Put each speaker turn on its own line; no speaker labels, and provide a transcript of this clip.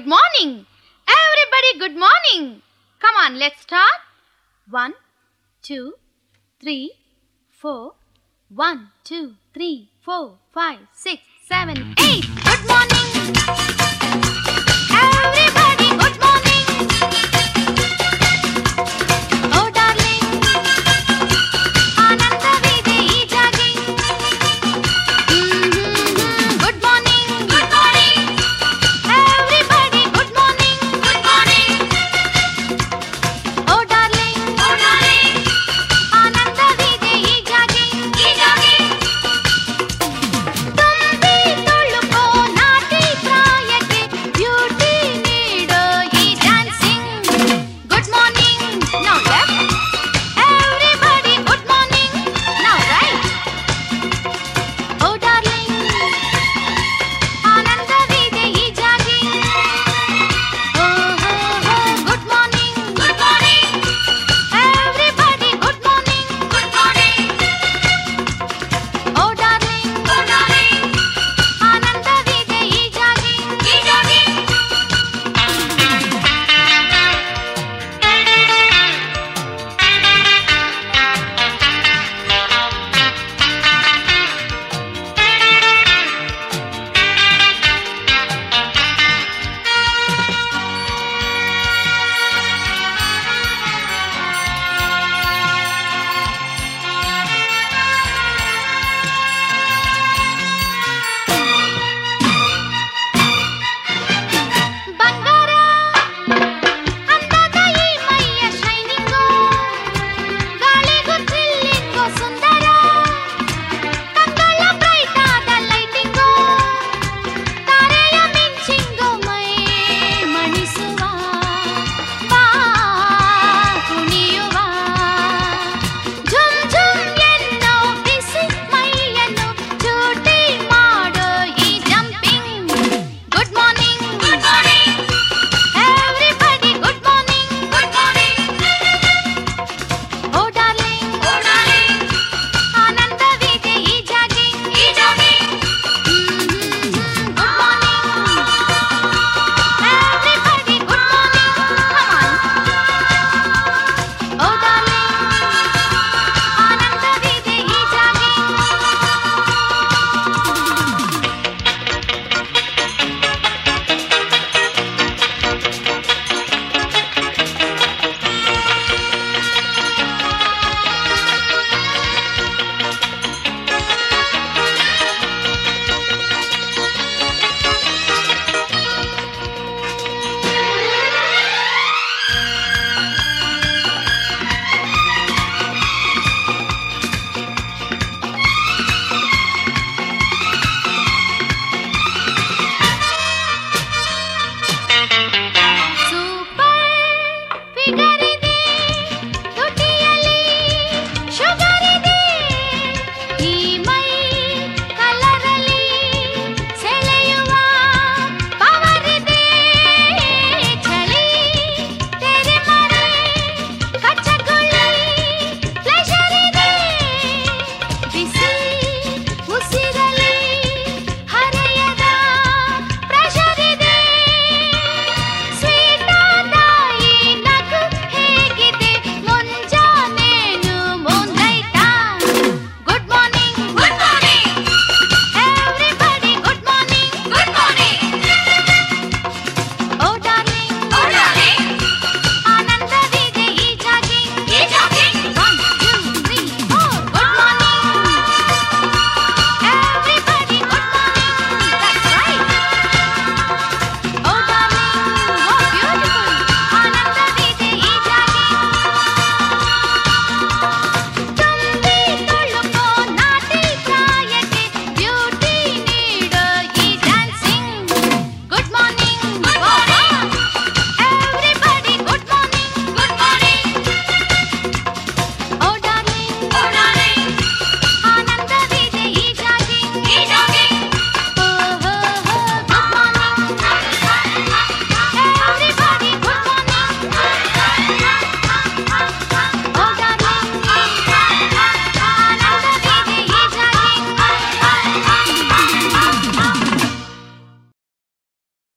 Good morning. Everybody, good morning. Come on, let's start. One, two, three, four. One, two, three, four, five, six, seven, eight. Good morning.